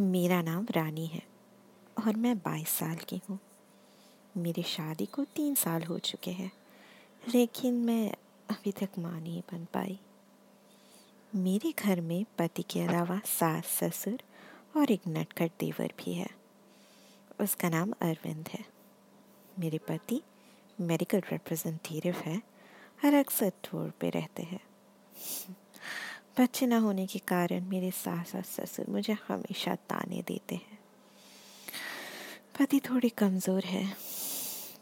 मेरा नाम रानी है और मैं बाईस साल की हूँ। मेरी शादी को तीन साल हो चुके हैं, लेकिन मैं अभी तक माँ नहीं बन पाई। मेरे घर में पति के अलावा सास ससुर और एक नटखट देवर भी है। उसका नाम अरविंद है। मेरे पति मेडिकल रिप्रेजेंटेटिव है और अक्सर टूर पे रहते हैं। बच्चे न होने के कारण मेरे सास और ससुर मुझे हमेशा ताने देते हैं। पति थोड़ी कमज़ोर है।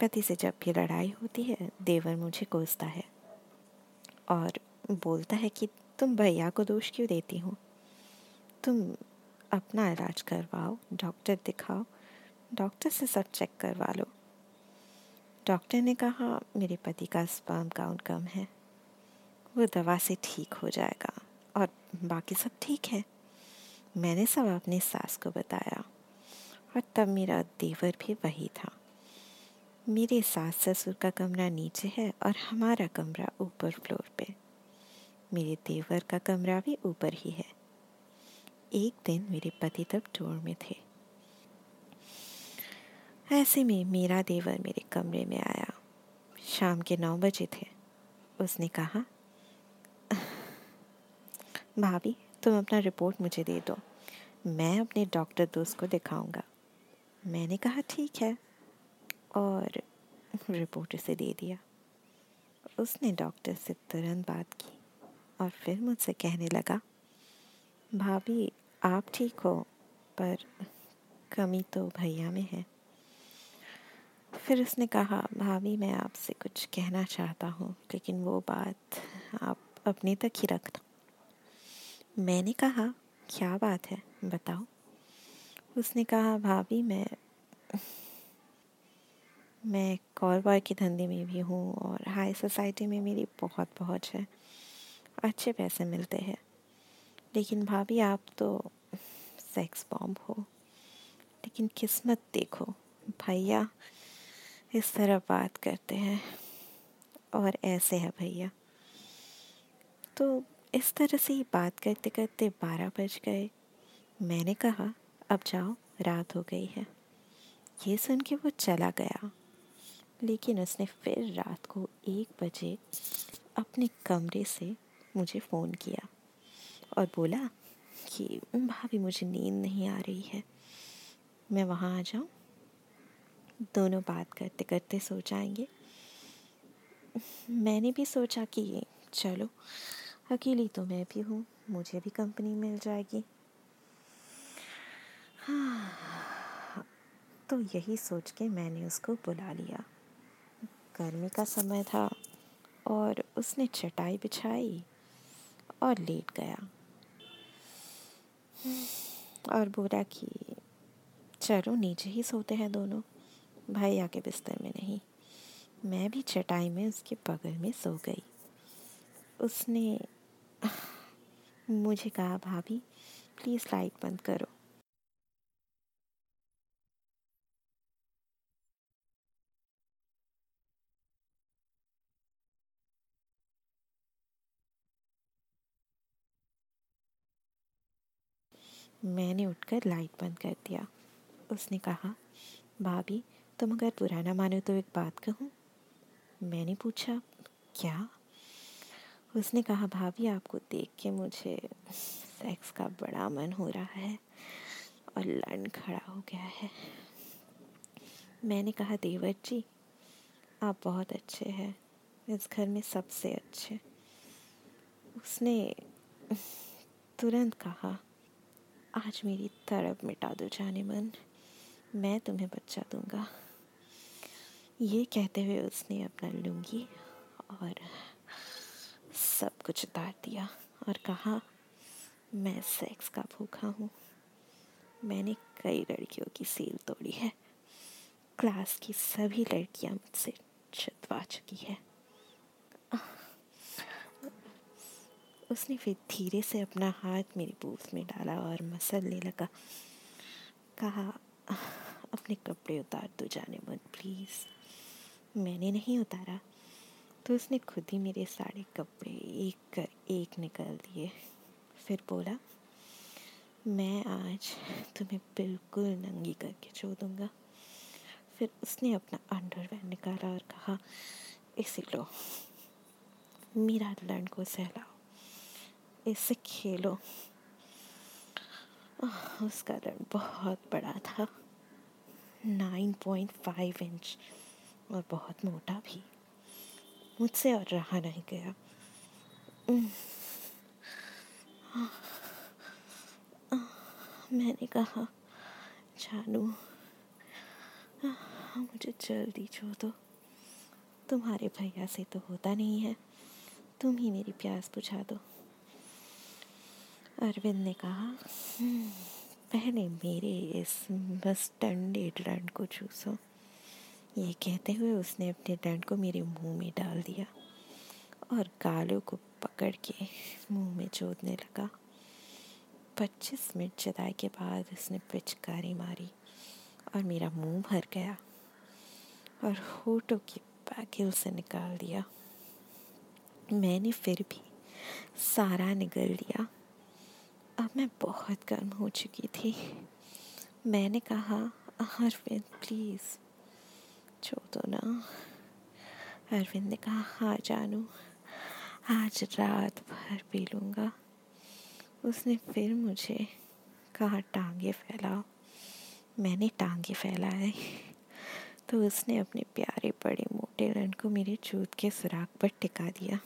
पति से जब भी लड़ाई होती है, देवर मुझे कोसता है और बोलता है कि तुम भैया को दोष क्यों देती हो? तुम अपना इलाज करवाओ, डॉक्टर दिखाओ, डॉक्टर से सब चेक करवा लो। डॉक्टर ने कहा, मेरे पति का स्पर्म काउंट कम है। वो दवा से ठीक हो जाएगा। बाकी सब ठीक है। मैंने सब अपनी सास को बताया और तब मेरा देवर भी वही था। मेरे सास ससुर का कमरा नीचे है और हमारा कमरा ऊपर फ्लोर पे। मेरे देवर का कमरा भी ऊपर ही है। एक दिन मेरे पति तब टूर में थे। ऐसे में मेरा देवर मेरे कमरे में आया। शाम के नौ बजे थे। उसने कहा भाभी, तुम अपना रिपोर्ट मुझे दे दो। मैं अपने डॉक्टर दोस्त को दिखाऊँगा। मैंने कहा, ठीक है। और रिपोर्ट उसे दे दिया। उसने डॉक्टर से तुरंत बात की और फिर मुझसे कहने लगा, भाभी, आप ठीक हो, पर कमी तो भैया में है। फिर उसने कहा, भाभी, मैं आपसे कुछ कहना चाहता हूँ, लेकिन वो बात आप अपने तक ही रखना मैंने कहा, क्या बात है, बताओ। उसने कहा, भाभी, मैं मैं कॉल बॉय के धंधे में भी हूँ और हाई सोसाइटी में मेरी बहुत पहुँच है। अच्छे पैसे मिलते हैं। लेकिन भाभी, आप तो सेक्स बॉम्ब हो। लेकिन किस्मत देखो, भैया, इस तरह बात करते हैं और ऐसे है भैया। तो इस तरह से बात करते करते बारह बज गए। मैंने कहा, अब जाओ, रात हो गई है। ये सुन के वो चला गया। लेकिन उसने फिर रात को एक बजे अपने कमरे से मुझे फ़ोन किया और बोला कि, भाभी, मुझे नींद नहीं आ रही है। मैं वहाँ आ जाऊँ? दोनों बात करते करते सो जाएँगे। मैंने भी सोचा कि, चलो अकेली तो मैं भी हूँ, मुझे भी कंपनी मिल जाएगी। हाँ तो यही सोच के मैंने उसको बुला लिया। गर्मी का समय था और उसने चटाई बिछाई और लेट गया। और बोला कि, चलो नीचे ही सोते हैं दोनों, भाई आके बिस्तर में नहीं। मैं भी चटाई में उसके बगल में सो गई। उसने मुझे कहा, भाभी प्लीज़ लाइट बंद करो। मैंने उठकर लाइट बंद कर दिया। उसने कहा, भाभी, तुम अगर पुराना मानो तो एक बात कहूँ? मैंने पूछा, क्या? उसने कहा, भाभी, आपको देख के मुझे सेक्स का बड़ा मन हो रहा है और लड़न खड़ा हो गया है। मैंने कहा, देवर जी, आप बहुत अच्छे हैं। इस घर में सबसे अच्छे। उसने तुरंत कहा, आज मेरी तड़प मिटा दो जाने मन। मैं तुम्हें बच्चा दूँगा। ये कहते हुए उसने अपना लुंगी कुछ उतार दिया और कहा, मैं सेक्स का भूखा हूँ। मैंने कई लड़कियों की सील तोड़ी है। क्लास की सभी लड़कियाँ मुझसे छतवा चुकी है। उसने फिर धीरे से अपना हाथ मेरी बूथ में डाला और मसलने लगा। कहा अपने कपड़े उतार दो जाने मन प्लीज़ मैंने नहीं उतारा। तो उसने खुद ही मेरे सारे कपड़े एक कर, एक निकाल दिए। फिर बोला, मैं आज तुम्हें बिल्कुल नंगी करके छो दूँगा। फिर उसने अपना अंडरवेयर निकाला और कहा, इसे लो, मेरा लंड को सहलाओ इससे खेलो। उसका लंड बहुत बड़ा था। नाइन पॉइंट फाइव इंच और बहुत मोटा भी। मुझसे और रहा नहीं गया मैंने कहा जानू मुझे जल्दी छो दो तुम्हारे भैया से तो होता नहीं है तुम ही मेरी प्यास बुझा दो अरविंद ने कहा पहले मेरे इस मस्टंडे डंड को चूसो ये कहते हुए उसने अपने डंड को मेरे मुँह में डाल दिया और गालों को पकड़ के मुँह में जोतने लगा। पच्चीस मिनट चदाई के बाद उसने पिचकारी मारी और मेरा मुँह भर गया और होठों की पैकिल से निकाल दिया। मैंने फिर भी सारा निगल दिया अब मैं बहुत गर्म हो चुकी थी। मैंने कहा, अरविंद प्लीज़ छो दो ना अरविंद ने कहा हाँ जानू, आज रात भर पी लूँगा। उसने फिर मुझे कहा, टांगे फैलाओ। मैंने टांगे फैलाए। तो उसने अपने प्यारे बड़े मोटे रन को मेरे चूत के सुराख पर टिका दिया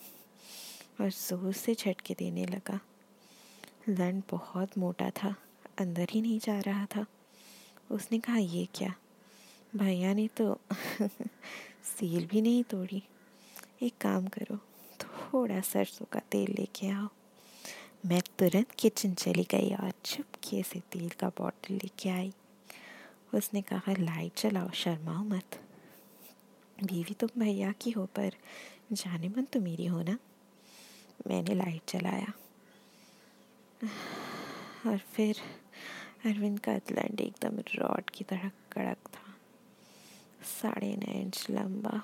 और ज़ोर से झटके देने लगा। लन बहुत मोटा था, अंदर ही नहीं जा रहा था। उसने कहा, ये क्या? भैया ने तो सील भी नहीं तोड़ी। एक काम करो, थोड़ा सरसों का तेल लेके आओ। मैं तुरंत किचन चली गई और चुपके से तेल का बॉटल लेके आई। उसने कहा, लाइट चलाओ शर्माओ मत। बीवी तुम भैया की हो, पर जाने मन तो मेरी हो ना? मैंने लाइट चलाया और फिर अरविंद का अतलंड एकदम रॉड की तरह कड़क था। साढ़े नौ इंच लंबा,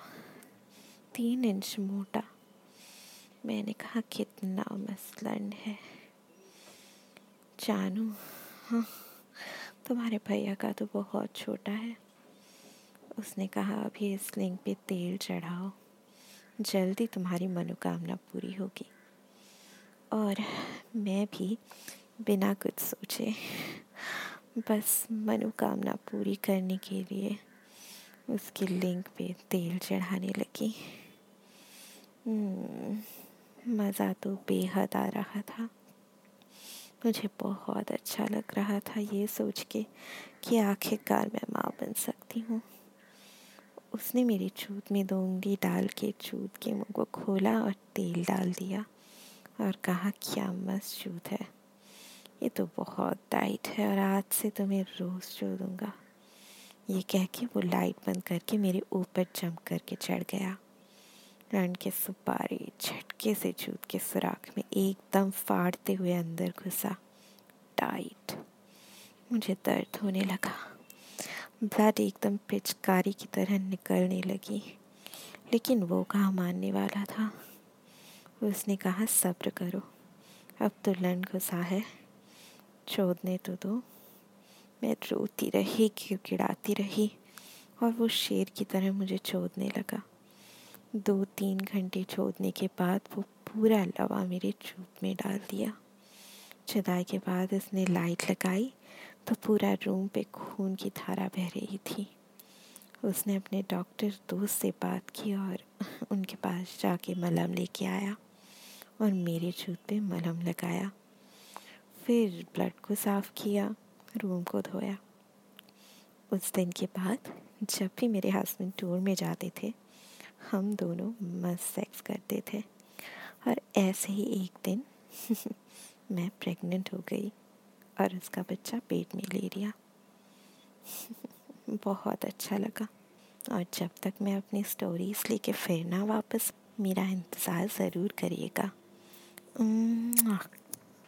तीन इंच मोटा। मैंने कहा, कितना मसलंड है। जानू हाँ तुम्हारे भैया का तो बहुत छोटा है। उसने कहा, अभी इस लिंग पे तेल चढ़ाओ, जल्दी तुम्हारी मनोकामना पूरी होगी। और मैं भी बिना कुछ सोचे, बस मनोकामना पूरी करने के लिए उसके लिंग पे तेल चढ़ाने लगी। हम्म, मज़ा तो बेहद आ रहा था। मुझे बहुत अच्छा लग रहा था ये सोच के कि आखिरकार मैं माँ बन सकती हूँ। उसने मेरी चूत में दो उंगली डाल के चूत के मुँह को खोला और तेल डाल दिया और कहा क्या मस्त चूत है। ये तो बहुत टाइट है और आज से तुम्हें रोज़ चो दूँगा ये कह के वो लाइट बंद करके मेरे ऊपर जंप करके चढ़ गया। रण के सुपारी, झटके से जूत के सुराख में एकदम फाड़ते हुए अंदर घुसा। टाइट मुझे दर्द होने लगा। ब्लड एकदम पिचकारी की तरह निकलने लगी। लेकिन वो कहाँ मानने वाला था? उसने कहा, सब्र करो। अब तो लन घुसा है। चोदने तो दो। मैं रोती रही, गिड़गिड़ाती रही और वो शेर की तरह मुझे चोदने लगा। दो तीन घंटे छोड़ने के बाद वो पूरा लवा मेरे चूप में डाल दिया। चदाई के बाद उसने लाइट लगाई तो पूरा रूम पे खून की धारा बह रही थी। उसने अपने डॉक्टर दोस्त से बात की और उनके पास जाके मलम लेके आया और मेरे जूत पे मलम लगाया। फिर ब्लड को साफ़ किया। रूम को धोया। उस दिन के बाद जब भी मेरे हस्बैंड टूर में जाते थे, हम दोनों मस्त सेक्स करते थे। और ऐसे ही एक दिन मैं प्रेग्नेंट हो गई और उसका बच्चा पेट में ले लिया। बहुत अच्छा लगा। और जब तक मैं अपनी स्टोरीज लेके फिर ना वापस, मेरा इंतज़ार ज़रूर करिएगा।